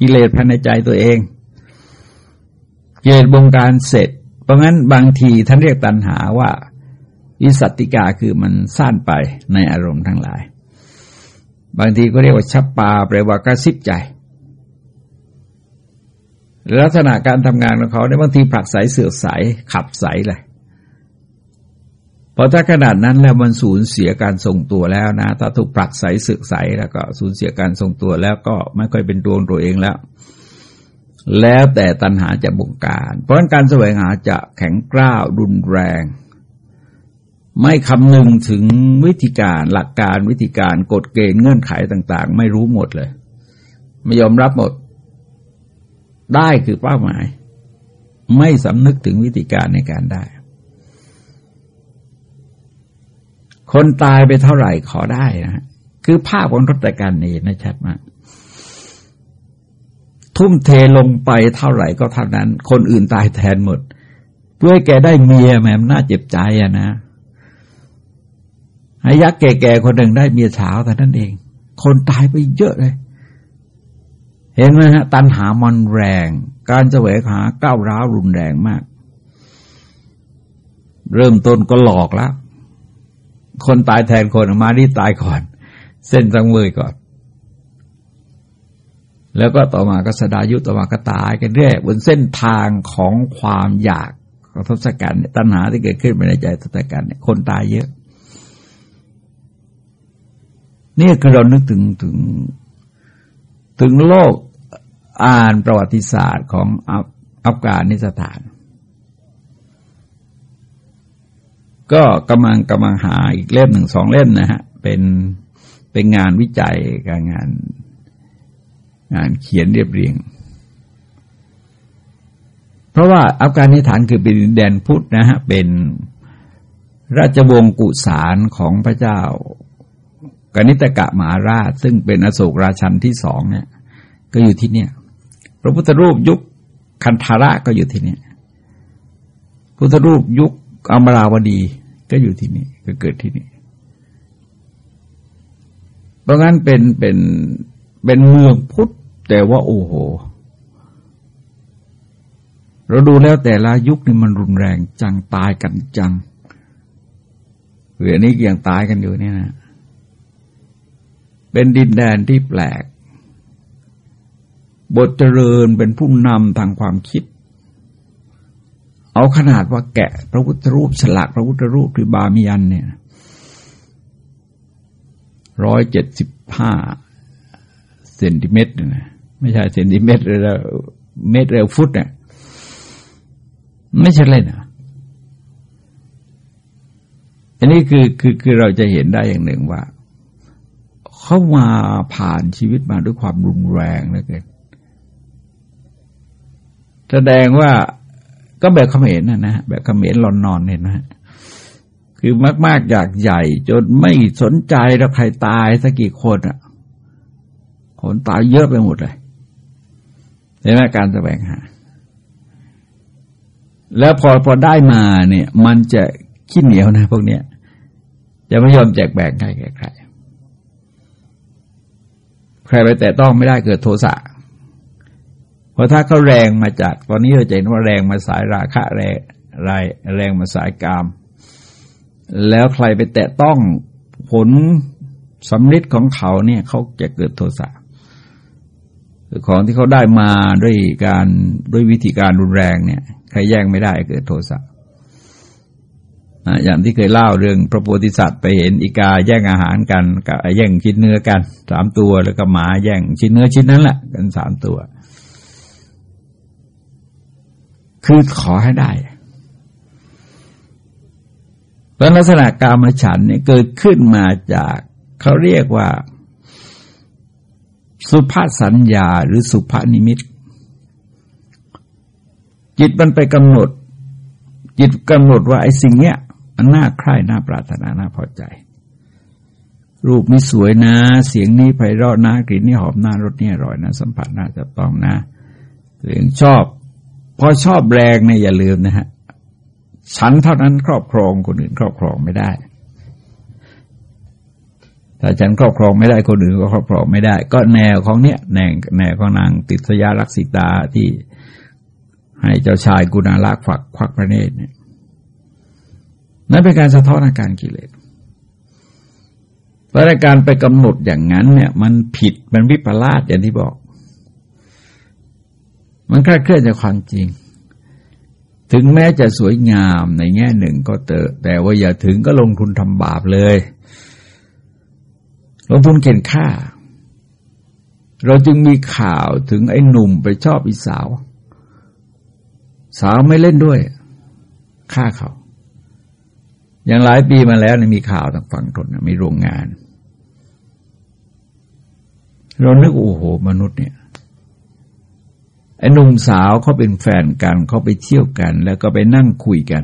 กิเลสภายในใจตัวเองเกิดบงการเสร็จ เพราะงั้นบางทีท่านเรียกตัณหาว่าวิสัตติกาคือมันสั้นไปในอารมณ์ทั้งหลาย บางทีก็เรียกว่าชับปาแปลว่ากระซิบใจ ลักษณะการทำงานของเขาในบางทีผลักใสเสือกใสขับใสเลยพอถ้าขนาดนั้นแล้วมันสูญเสียการทรงตัวแล้วนะ ถ้าถูกผลักใสเสือกใสแล้วก็สูญเสียการทรงตัวแล้วก็ไม่ค่อยเป็นตัวตัวเองแล้ว แล้วแต่ตัณหาจะบงการ เพราะการแสวงหาจะแข็งกร้าวรุนแรง ไม่คำนึงถึงวิธีการหลักการวิธีการกฎเกณฑ์เงื่อนไขต่าง ๆ ไม่รู้หมดเลย ไม่ยอมรับหมด ได้คือเป้าหมาย ไม่สำนึกถึงวิธีการในการได้ คนตายไปเท่าไหร่ขอได้นะคือภาพของรัตการนี้นะชัดมาก ทุ่มเทลงไปเท่าไหร่ก็เท่านั้น คนอื่นตายแทนหมด เพื่อแกได้เมียแม่น่าเจ็บใจอะนะให้ยักษ์แก่ๆคนหนึ่งได้เมียสาวแต่นั่นเอง คนตายไปเยอะเลย เห็นไหมฮะ ตันหามันแรง การแสวงหาก้าวร้าวรุนแรงมาก เริ่มต้นก็หลอกแล้ว คนตายแทนคนมาที่ตายก่อน เส้นสังเวยก่อน แล้วก็ต่อมาก็สดายุต่อมาก็ตายกันเรื่อยบนเส้นทางของความอยากของทศกัณฐ์ตัณหาที่เกิดขึ้นในใจทศกัณฐ์เนี่ยคนตายเยอะนี่คือเรานึกถึงถึง ถึงโลกอ่านประวัติศาสตร์ของอัฟกานิสถาน ก็กำลังกำลังหาอีกเล่มหนึ่งสองเล่มนะฮะ เป็นเป็นงานวิจัยการงาน งานเขียนเรียบเรียง เพราะว่าอัฟกานิสถานคือเป็นแดนพุทธนะฮะเป็นราชวงศ์กุสารของพระเจ้ากนิตกะมหาราช ซึ่งเป็นอโศกราชันที่สองเนี่ยก็อยู่ที่เนี่ยพระพุทธรูปยุคคันธาระก็อยู่ที่นี่พุทธรูปยุคอมราวดีก็อยู่ที่นี่ก็เกิดที่นี่เพราะงั้นเป็นเป็นเป็นเมืองพุทธ แต่ว่าโอ้โห เราดูแล้วแต่ละยุคนี่มันรุนแรงจังตายกันจังเหลือนี้ยังตายกันอยู่เนี่ยนะเป็นดินแดนที่แปลก บทเจริญเป็นผู้นำทางความคิด เอาขนาดว่าแกะ พระพุทธรูปสลัก พระพุทธรูปหรือบามียันเนี่ยร้อยเจ็ดสิบห้าเซนติเมตรนะ ไม่ใช่เซนติเมตรหรือเมตรเร็วฟุตเนี่ยไม่ใช่เล่นอะอันนี้คือคือคือเราจะเห็นได้อย่างหนึ่งว่า เขามาผ่านชีวิตมาด้วยความรุนแรงเหลือเกินแสดงว่าก็แบบเขมรนะนะแบบเขมรหลอนนอนเห็นไหมคือมาก ๆ อยากใหญ่ จนไม่สนใจแล้วใครตายสักกี่คนอะคนตายเยอะไปหมดเลย เห็นไหมการแสวงหา แล้วพอพอได้มาเนี่ย มันจะขี้เหนียวนะพวกเนี้ย จะไม่ยอมแจกแบ่งใครใครใครไปแต่ต้องไม่ได้เกิดโทสะเพราะถ้าเขาแรงมาจาก ตอนนี้เราจะเห็นว่าแรงมาสายราคะแรงแรงแรงมาสายกาม แล้วใครไปแตะต้องผลสำลิดของเขาเนี่ยเขาจะเกิดโทสะ ของที่เขาได้มาด้วยการด้วยวิธีการรุนแรงเนี่ยใครแย่งไม่ได้เกิดโทสะอย่างที่เคยเล่าเรื่องพระโพธิสัตว์ไปเห็นอีกาแย่งอาหารกันกับแย่งชิ้นเนื้อกันสามตัวแล้วก็หมาแย่งชิ้นเนื้อชิ้นนั้นแหละกันสามตัว คือขอให้ได้เพราะลักษณะกามฉันเนี่ยเกิดขึ้นมาจากเขาเรียกว่า สุภาษสัญญาหรือสุภานิมิต จิตมันไปกำหนด จิตกำหนดว่าไอ้สิ่งเนี้ยมันน่าใคร่น่าปรารถนาน่าพอใจ รูปนี้สวยนะ เสียงนี้ไพเราะนะกลิ่นนี้หอมนะรสนี้อร่อยนะ สัมผัสน่าจะต้องนะเรื่องชอบ พอชอบแรงเนี่ยอย่าลืมนะฮะฉันเท่านั้นครอบครองคนอื่นครอบครองไม่ได้ ถ้าฉันครอบครองไม่ได้คนอื่นก็ครอบครองไม่ได้ ก็แนวของเนี้ยแนวแนวของนางติสยาลักษิตาที่ให้เจ้าชายกุณาลักษ์ฝักควักพระเนตรเนี่ยนั่นเป็นการสะท้อนอาการกิเลสเพราะการไปกำหนดอย่างนั้นเนี่ย มันผิดมันวิปลาสอย่างที่บอก มันคลาดเคลื่อนจากความจริง ถึงแม้จะสวยงามในแง่หนึ่งก็เตอะแต่ว่าอย่าถึงก็ลงทุนทำบาปเลย ลงทุนเข็นค่า เราจึงมีข่าวถึงไอ้หนุ่มไปชอบอีสาว สาวไม่เล่นด้วยฆ่าเขา อย่างหลายปีมาแล้วมีข่าวทางฝั่งทนมีโรงงาน เรานึกโอ้โห มนุษย์เนี่ยไอ้หนุ่มสาวเขาเป็นแฟนกันเขาไปเที่ยวกัน แล้วก็ไปนั่งคุยกัน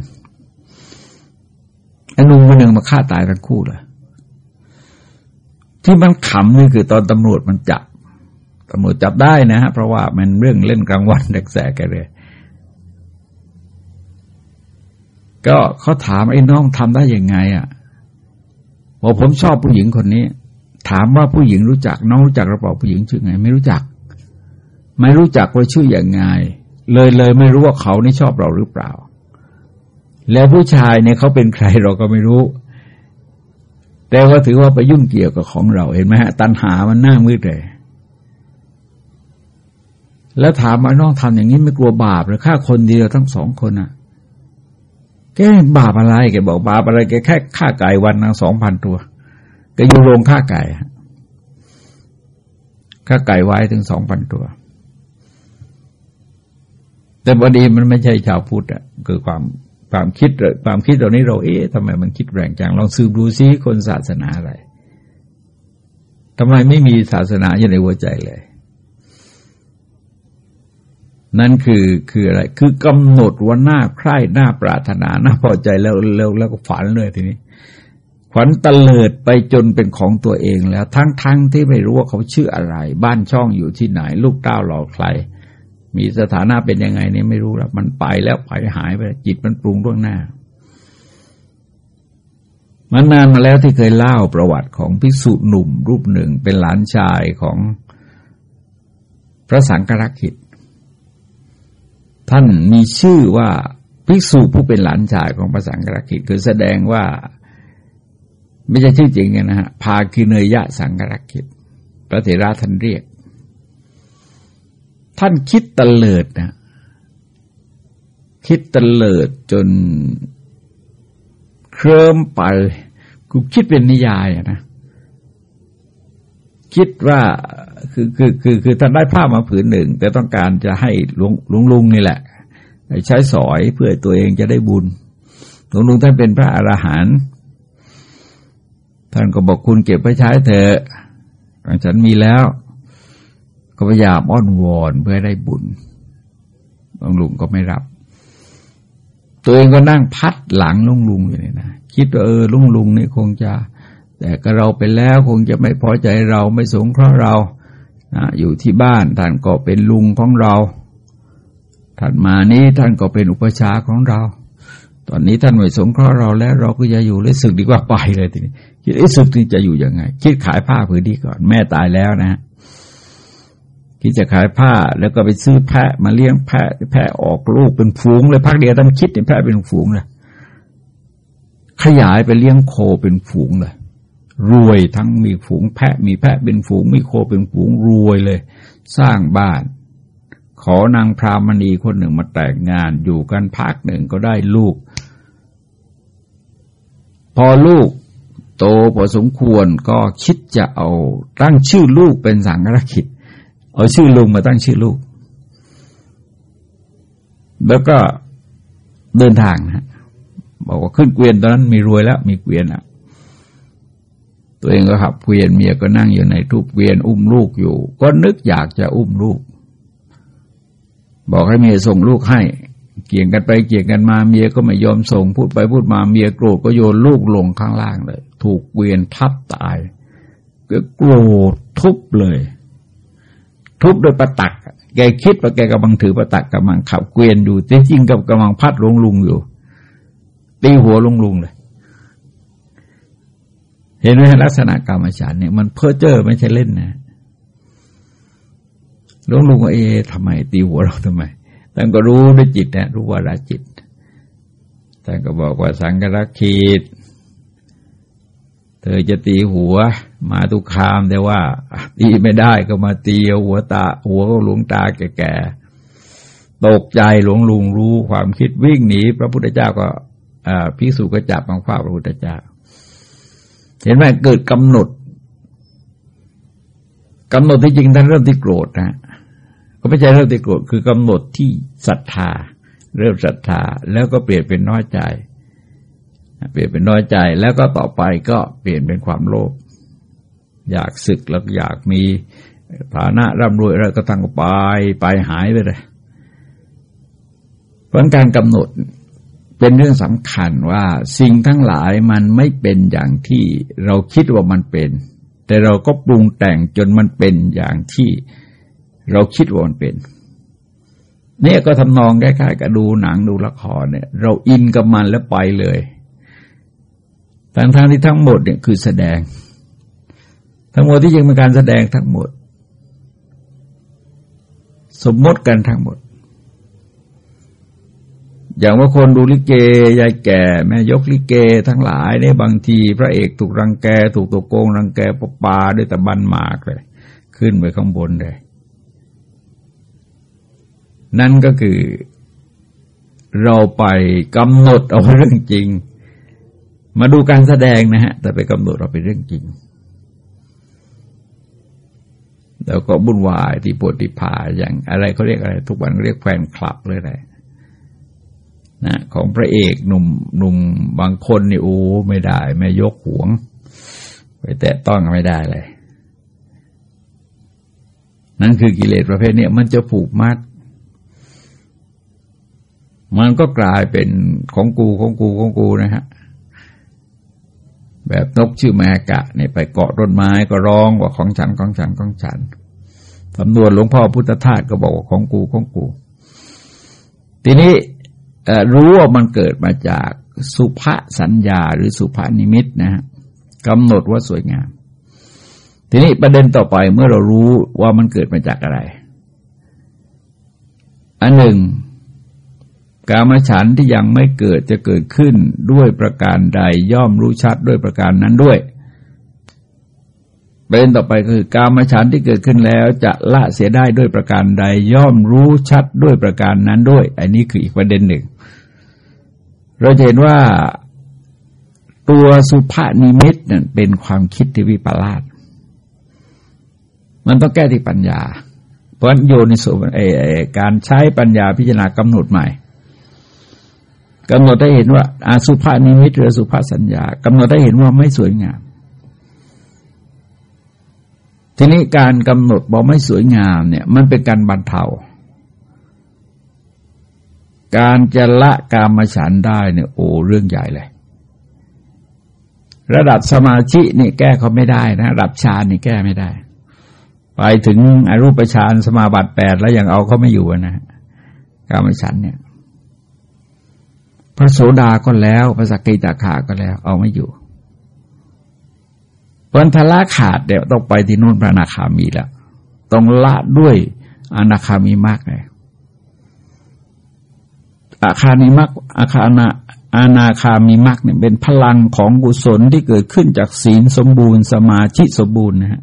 ไอ้หนุ่มคนหนึ่งมาฆ่าตายทั้งคู่เลย ที่มันขำนี่คือตอนตำรวจมันจับตำรวจจับได้นะฮะเพราะว่ามันเรื่องเล่นกลางวันแสกกันเลย ก็เขาถามไอ้น้องทำได้ยังไงอะบอกผมชอบผู้หญิงคนนี้ ถามว่าผู้หญิงรู้จัก น้องรู้จักหรือเปล่าผู้หญิงชื่อไง ไม่รู้จัก ไม่รู้จักว่าชื่ออย่างไง เลยเลยไม่รู้ว่าเขานี่ชอบเราหรือเปล่า แล้วผู้ชายเนี่ยเขาเป็นใครเราก็ไม่รู้ แต่ว่าถือว่าไปยุ่งเกี่ยวกับของเราเห็นไหมฮะ ตันหามันหน้ามืดเลย แล้วถามว่าน้องทำอย่างนี้ไม่กลัวบาปหรือฆ่าคนเดียวทั้งสองคนอะ แกบาปอะไรแกบอกบาปอะไรแกแค่ฆ่าไก่วันนึงสองพันตัวแกอยู่โรงฆ่าไก่ฆ่าไก่ไว้ถึงสองพันตัว แต่พอดีมันไม่ใช่ชาวพุทธอะคือความ ความคิดความคิดตรงนี้เราเอ๊ะทำไมมันคิดแรงจังลองสืบดูซิคนศาสนาอะไรทำไมไม่มีศาสนาอยู่ในหัวใจเลย นั่นคือคืออะไร คือกำหนดว่าหน้าใคร่หน้าปรารถนาหน้าพอใจแล้วแล้วแล้วก็ฝันเลยทีนี้ฝันตะเลิดไปจนเป็นของตัวเองแล้ว ทั้งทั้งที่ไม่รู้ว่าเขาชื่ออะไร บ้านช่องอยู่ที่ไหน ลูกเต้าหล่อใคร มีสถานะเป็นยังไงเนี่ยไม่รู้แล้วมันไปแล้วไปหายไปจิตมันปรุงล่วงหน้า มันนานมาแล้วที่เคยเล่าประวัติของภิกษุหนุ่มรูปหนึ่งเป็นหลานชายของพระสังฆรักษิตท่านมีชื่อว่าภิกษุผู้เป็นหลานชายของพระสังฆราชิตคือแสดงว่า ไม่ใช่ชื่อจริงนะฮะพาคิเนยะสังฆราชิตพระเถระท่านเรียก ท่านคิดตะเลิดนะคิดตะเลิดจนเคลิ้มไปกูคิดเป็นนิยายนะคิดว่าคือคือคือคือท่านได้ผ้ามาผืนหนึ่ง แต่ต้องการจะให้ลุงลุงลุงนี่แหละใช้สอยเพื่อตัวเองจะได้บุญหลวงลุงท่านเป็นพระอรหันต์ท่านก็บอกคุณเก็บไปใช้เถอะฉันมีแล้ว ก็พยายามอ้อนวอนเพื่อได้บุญหลวงลุงก็ไม่รับ ตัวเองก็นั่งพัดหลังลุงลุงอยู่เนี่ยนะคิดว่าเออลุงลุงนี่คงจะ แต่ก็เราไปแล้วคงจะไม่พอใจเราไม่สงเคราะห์เรานะอยู่ที่บ้านท่านก็เป็นลุงของเราท่านมานี้ท่านก็เป็นอุปชาของเรา ตอนนี้ท่านไม่สงเคราะห์เราแล้ว เราก็จะอยู่เลยสึกดีกว่าไปเลยทีนี้คิดไอ้สึกนี่จะอยู่ยังไง คิดขายผ้าผืนนี้ก่อนแม่ตายแล้วนะ คิดจะขายผ้าแล้วก็ไปซื้อแพะมาเลี้ยงแพะแพะออกลูกเป็นฝูงเลยพักเดียวท่านคิดในแพะเป็นฝูงเลยขยายไปเลี้ยงโคเป็นฝูงเลยรวยทั้งมีฝูงแพะ มีแพะเป็นฝูง มีโคเป็นฝูงรวยเลย สร้างบ้าน ขอนางพรามณีคนหนึ่งมาแต่งงานอยู่กันพักหนึ่งก็ได้ลูก พอลูกโตพอสมควรก็คิดจะเอาตั้งชื่อลูกเป็นสังฆรคิด เอาชื่อลุงมาตั้งชื่อลูก แล้วก็เดินทางนะบอกว่าขึ้นเกวียนตอนนั้นมีรวยแล้ว มีเกวียนอะตัวเองก็ขับเกวียนเมียก็นั่งอยู่ในทุกเกวียนอุ้มลูกอยู่ ก็นึกอยากจะอุ้มลูก บอกให้เมียส่งลูกให้ เกี่ยงกันไปเกี่ยงกันมาเมียก็ไม่ยอมส่งพูดไปพูดมาเมียโกรธก็โยนลูกลงข้างล่างเลย ถูกเกวียนทับตายก็โกรธทุบเลย ทุบโดยประตัก แกคิดว่าแกกำลังถือประตักกำลังขับเกวียนอยู่แต่จริงกับกำลังพัดลงลุงอยู่ ตีหัวลงลุงเลย เห็นไหมลักษณะกรรมฉันเนี่ยมันเพ้อเจ้อไม่ใช่เล่นนะลุงลุงว่าเอ๊ะทำไม ตีหัวเราทำไมท่านก็รู้ด้วยจิตนะรู้ว่าราจิตท่านก็บอกว่าสังกรักขีดเธอจะตีหัว มาทุกคามแต่ว่าตีไม่ได้ก็มาตีหัวตา หัวหลวงตาแก่ๆตกใจหลวงลุงรู้ความคิดวิ่งหนี พระพุทธเจ้าก็พิสูจก็จับมังฟ้าพระพุทธเจ้า เห็นไหมเกิดกำหนดกำหนดที่จริงท่านเริ่มที่โกรธนะก็ไม่ใช่เริ่มที่โกรธคือกำหนดที่ศรัทธา เริ่มศรัทธา แล้วก็เปลี่ยนเป็นน้อยใจ เปลี่ยนเป็นน้อยใจ แล้วก็ต่อไปก็เปลี่ยนเป็นความโลภ อยากศึกแล้วอยากมีฐานะร่ำรวยอะไรก็ตั้งไปไปหายไปเลยเพราะการกำหนดเป็นเรื่องสำคัญว่าสิ่งทั้งหลายมันไม่เป็นอย่างที่เราคิดว่ามันเป็น แต่เราก็ปรุงแต่งจนมันเป็นอย่างที่เราคิดว่ามันเป็นเนี่ยก็ทำนองคล้ายๆกับดูหนังดูละครเนี่ย เราอินกับมันแล้วไปเลยทั้งทางที่ทั้งหมดเนี่ยคือแสดง ทั้งหมดที่จริงเป็นการแสดงทั้งหมด สมมติกันทั้งหมด อย่างว่าคนดูลิเกยายแก่ แม่ยกลิเก ทั้งหลายเนี่ยบางที พระเอกถูกรังแก ถูกตัวโกงรังแกปปาด้วยตะบันหมากเลย ขึ้นไปข้างบนเลย นั่นก็คือเราไปกำหนดเอาเรื่องจริง มาดูการแสดงนะฮะ แต่ไปกำหนดเราเป็นเรื่องจริง แล้วก็บุญวายที่ปวดที่ผาอย่างอะไรเขาเรียกอะไร ทุกวันเรียกแฟนคลับเลยแหละนะของพระเอกหนุ่มหนุ่มบางคนนี่โอ้ไม่ได้ ไม่ยกหวง ไปแตะต้องไม่ได้เลย นั่นคือกิเลสประเภทนี้มันจะผูกมัด มันก็กลายเป็นของกูของกูของกูนะฮะแบบนกชื่อแมกะเนี่ยไปเกาะต้นไม้ก็ร้องว่าของฉันของฉันของฉัน สำนวนหลวงพ่อพุทธทาสก็บอกว่าของกูของกู ทีนี้รู้ว่ามันเกิดมาจากสุภาสัญญาหรือสุภานิมิตนะฮะกำหนดว่าสวยงาม ทีนี้ประเด็นต่อไปเมื่อเรารู้ว่ามันเกิดมาจากอะไร อันหนึ่ง กามฉันที่ยังไม่เกิดจะเกิดขึ้นด้วยประการใดย่อมรู้ชัดด้วยประการนั้นด้วย ประเด็นต่อไปคือการมฉันที่เกิดขึ้นแล้วจะละเสียได้ด้วยประการใดย่อมรู้ชัดด้วยประการนั้นด้วย อันนี้คืออีกประเด็นหนึ่ง เราเห็นว่าตัวสุภานิมิตนั่นเป็นความคิดที่วิปลาสมันต้องแก้ที่ปัญญา เพราะโยนิสุการใช้ปัญญาพิจารณากำหนดใหม่กำหนดได้เห็นว่าอาสุภานิมิตหรือสุภาสัญญากำหนดได้เห็นว่าไม่สวยงาม ทีนี้การกำหนดบอกไม่สวยงามเนี่ย มันเป็นการบรรเทา การจะละกามฉันได้เนี่ยโอ้เรื่องใหญ่เลย ระดับสมาธินี่แก้เขาไม่ได้นะ ระดับฌานนี่แก้ไม่ได้ ไปถึงอรูปฌานสมาบัติแปดแล้วยังเอาเขาไม่อยู่นะกามฉันเนี่ยพระโสดาก็แล้วพระสกิตาขาก็แล้ว เอาไม่อยู่ พันธละขาดเดี๋ยวต้องไปที่นู่นพระนาคามีแล้ว ต้องละด้วยอนาคามีมากเลยอาคานิมักอาคานาอานาคามีมักเนี่ยเป็นพลังของกุศลที่เกิดขึ้นจากศีลสมบูรณ์ สมาธิสมบูรณ์นะฮะ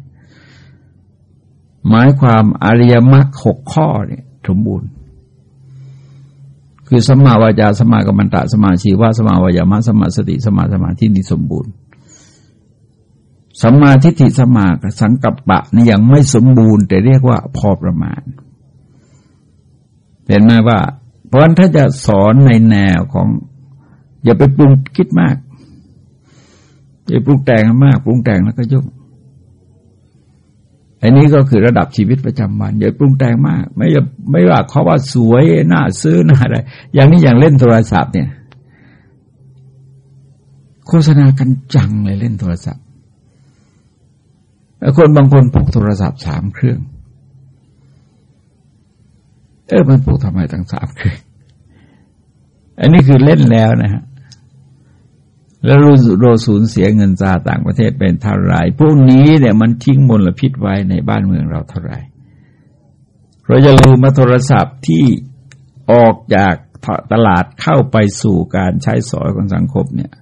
หมายความอริยมรรคหกข้อเนี่ยสมบูรณ์ คือสมาวาจาสมากัมมันตะสมาชีวะสมาวายามะสมาสติสมาสมาธินี่สมบูรณ์ สัมมาทิฏฐิสมาสังกัปปะนี่ยังไม่สมบูรณ์ แต่เรียกว่าพอประมาณ เห็นไหมว่า เพราะฉะนั้นถ้าจะสอนในแนวของ อย่าไปปรุงคิดมาก อย่าปรุงแต่งมากปรุงแต่งแล้วก็ยุ่งอันนี้ก็คือระดับชีวิตประจำวันอย่าปรุงแต่งมาก ไม่ไม่ว่าเขาว่าสวยน่าซื้อน่าอะไร อย่างนี้อย่างเล่นโทรศัพท์เนี่ย โฆษณากันจังเลยเล่นโทรศัพท์ คนบางคนพกโทรศัพท์สามเครื่อง เออมันพกทำไมตั้งสามเครื่องอันนี้คือเล่นแล้วนะฮะแล้วรู้โรสูญเสียเงินจาต่างประเทศเป็นเท่าไรพวกนี้เนี่ยมันทิ้งมลพิษไว้ในบ้านเมืองเราเท่าไรเราจะลืมมาโทรศัพท์ที่ออกจากตลาดเข้าไปสู่การใช้สอยของสังคมเนี่ย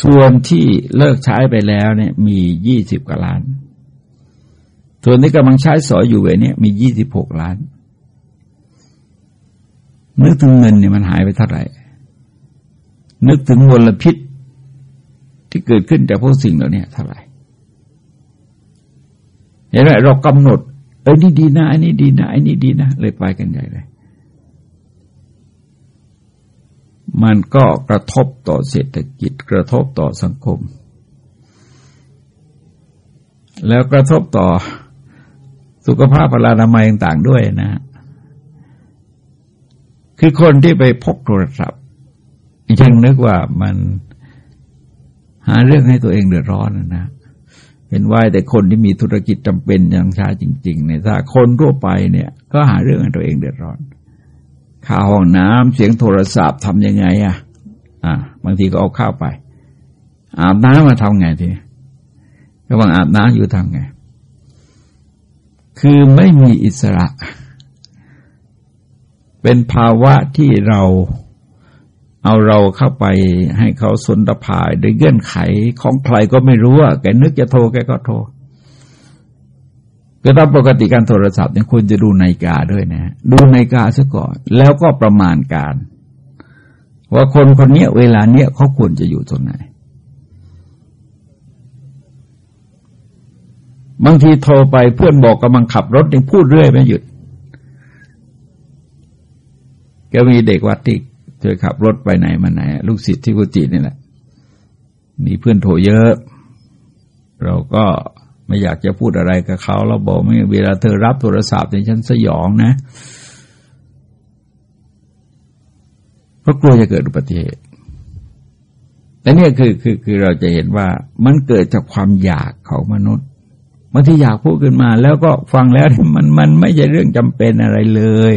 ส่วนที่เลิกใช้ไปแล้วเนี่ยมียี่สิบกว่าล้าน ส่วนที่กำลังใช้สอยอยู่เวนี้มียี่สิบหกล้านนึกถึงเงินเนี่ยมันหายไปเท่าไหร่ นึกถึงมลพิษที่เกิดขึ้นจากพวกสิ่งเหล่านี้เท่าไหร่ เห็นไหมเรากำหนดเออนี่ดีนะอันนี้ดีนะอันนี้ดีนะเลยไปกันใหญ่เลย มันก็กระทบต่อเศรษฐกิจกระทบต่อสังคม แล้วกระทบต่อสุขภาพพลานามัยต่างๆด้วยนะ คือคนที่ไปพกโทรศัพท์ยังนึกว่ามันหาเรื่องให้ตัวเองเดือดร้อนนะเห็นว่าแต่คนที่มีธุรกิจจำเป็นอย่างชาจริงๆเนี่ยถ้าคนทั่วไปเนี่ย ก็หาเรื่องให้ตัวเองเดือดร้อน ข้าห้องน้ำเสียงโทรศัพท์ทำยังไงอะ อ่า บางทีก็เอาข้าวไป อาบน้ำมาทำไงทีกำลังอาบน้ำอยู่ทำไง คือไม่มีอิสระ เป็นภาวะที่เราเอาเราเข้าไปให้เขาสนตภายโดยเงื่อนไขของใครก็ไม่รู้อะแกนึกจะโทรแกก็โทร คือตามปกติการโทรศัพท์เนี่ยควรจะดูนาฬิกาด้วยนะ ดูนาฬิกาซะก่อน แล้วก็ประมาณการ ว่าคนคนนี้เวลาเนี้ยเขาควรจะอยู่ตรงไหน บางทีโทรไปเพื่อนบอกกำลังขับรถยังพูดเรื่อยไม่หยุดก็มีเด็กวัดที่เคยขับรถไปไหนมาไหน ลูกศิษย์ที่กุฏินี่แหละ มีเพื่อนโทรเยอะ เราก็ ไม่อยากจะพูดอะไรกับเขาเราบอกไม่เวลาเธอรับโทรศัพท์เนี่ยฉันสยองนะ เพราะกลัวจะเกิดอุบัติเหตุและนี่คือคือคือเราจะเห็นว่ามันเกิดจากความอยากของมนุษย์บางทีอยากพูดขึ้นมา แล้วก็ฟังแล้วมันมันไม่ใช่เรื่องจำเป็นอะไรเลย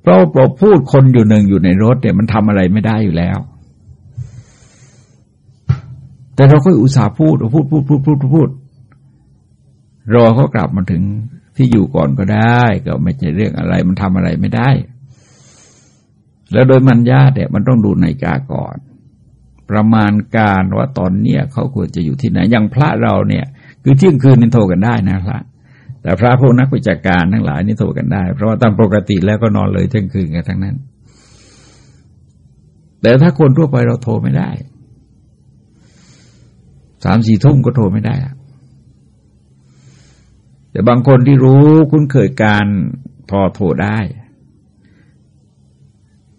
เพราะเราพูดคนอยู่หนึ่งอยู่ในรถเนี่ยมันทำอะไรไม่ได้อยู่แล้ว แต่เราก็อุตส่าห์พูดพูดพูดพูดพูดพูด รอเขากลับมาถึงที่อยู่ก่อนก็ได้ ก็ไม่ใช่เรื่องอะไร มันทำอะไรไม่ได้ แล้วโดยมันญาเนี่ยมันต้องดูในกาก่อน ประมาณการว่าตอนเนี้ยเขาควรจะอยู่ที่ไหนอย่างพระเราเนี่ย คือเที่ยงคืนนี่โทรกันได้นะพระแต่พระพวกนักวิจาการทั้งหลายนี่โทรกันได้ เพราะว่าตามปกติแล้วก็นอนเลยเที่ยงคืนกันทั้งนั้น แต่ถ้าคนทั่วไปเราโทรไม่ได้สามสี่ทุ่มก็โทรไม่ได้อะ แต่บางคนที่รู้คุ้นเคยการพอโทรได้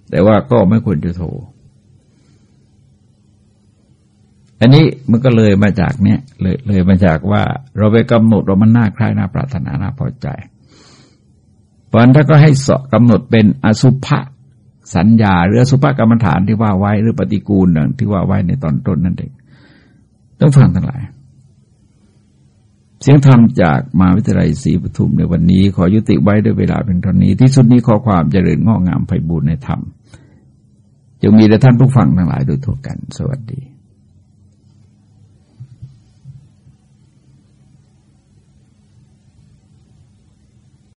แต่ว่าก็ไม่ควรจะโทรอันนี้มันก็เลยมาจากเนี้ยเลยเลยมาจากว่า เราไปกำหนดว่ามันน่าใคร่น่าปรารถนาน่าพอใจพราะนั้นถ้าก็ให้สกำหนดเป็นอสุภะสัญญาหรืออสุภะกรรมฐานที่ว่าไว้หรือปฏิกูลอย่างที่ว่าไว้ในตอนต้นนั่นเองต้องฟังทั้งหลาย เสียงธรรมจากมหาวิทยาลัยศรีปทุมในวันนี้ ขอยุติไว้ด้วยเวลาเป็นตอนนี้ ที่สุดนี้ขอความเจริญงอกงามไพบูรณในธรรมจงมีแด่ท่านผู้ฟังทั้งหลายโดยทั่วกัน สวัสดี